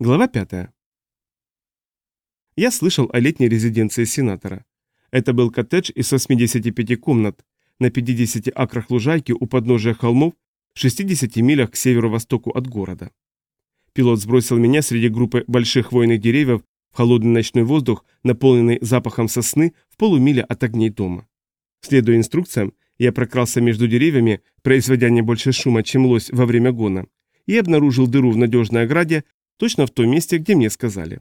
Глава 5. Я слышал о летней резиденции сенатора. Это был коттедж из 85 комнат на 50 акрах лужайки у подножия холмов в 60 милях к северо-востоку от города. Пилот сбросил меня среди группы больших хвойных деревьев в холодный ночной воздух, наполненный запахом сосны в полумиле от огней дома. Следуя инструкциям, я прокрался между деревьями, производя не больше шума, чем лось во время гона, и обнаружил дыру в надежной ограде, Точно в том месте, где мне сказали.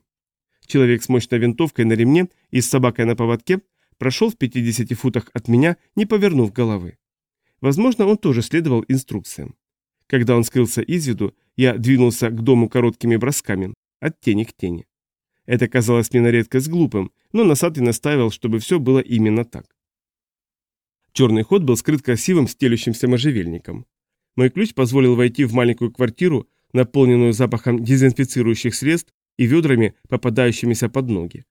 Человек с мощной винтовкой на ремне и с собакой на поводке прошел в 50 футах от меня, не повернув головы. Возможно, он тоже следовал инструкциям. Когда он скрылся из виду, я двинулся к дому короткими бросками, от тени к тени. Это казалось мне на редкость глупым, но Носатый настаивал, чтобы все было именно так. Черный ход был скрыт красивым стелющимся можжевельником. Мой ключ позволил войти в маленькую квартиру, наполненную запахом дезинфицирующих средств и ведрами, попадающимися под ноги.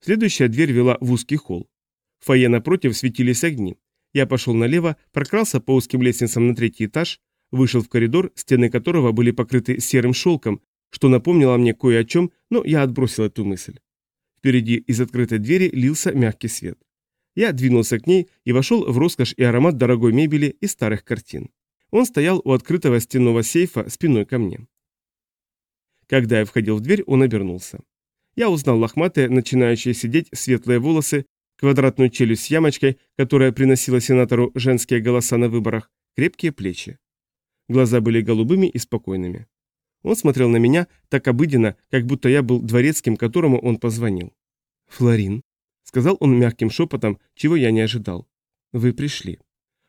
Следующая дверь вела в узкий холл. В фойе напротив светились огни. Я пошел налево, прокрался по узким лестницам на третий этаж, вышел в коридор, стены которого были покрыты серым шелком, что напомнило мне кое о чем, но я отбросил эту мысль. Впереди из открытой двери лился мягкий свет. Я двинулся к ней и вошел в роскошь и аромат дорогой мебели и старых картин. Он стоял у открытого стенного сейфа спиной ко мне. Когда я входил в дверь, он обернулся. Я узнал лохматые, начинающие сидеть светлые волосы, квадратную челюсть с ямочкой, которая приносила сенатору женские голоса на выборах, крепкие плечи. Глаза были голубыми и спокойными. Он смотрел на меня так обыденно, как будто я был дворецким, которому он позвонил. «Флорин», — сказал он мягким шепотом, чего я не ожидал. «Вы пришли».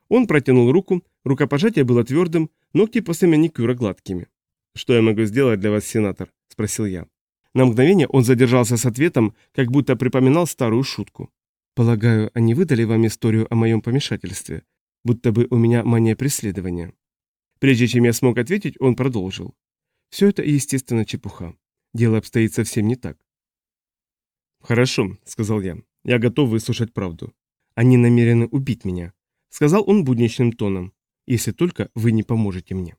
Он протянул руку, рукопожатие было твердым, ногти после маникюра гладкими. «Что я могу сделать для вас, сенатор?» – спросил я. На мгновение он задержался с ответом, как будто припоминал старую шутку. «Полагаю, они выдали вам историю о моем помешательстве, будто бы у меня мания преследования». Прежде чем я смог ответить, он продолжил. «Все это, естественно, чепуха. Дело обстоит совсем не так». «Хорошо», — сказал я. «Я готов выслушать правду. Они намерены убить меня. Сказал он будничным тоном. «Если только вы не поможете мне».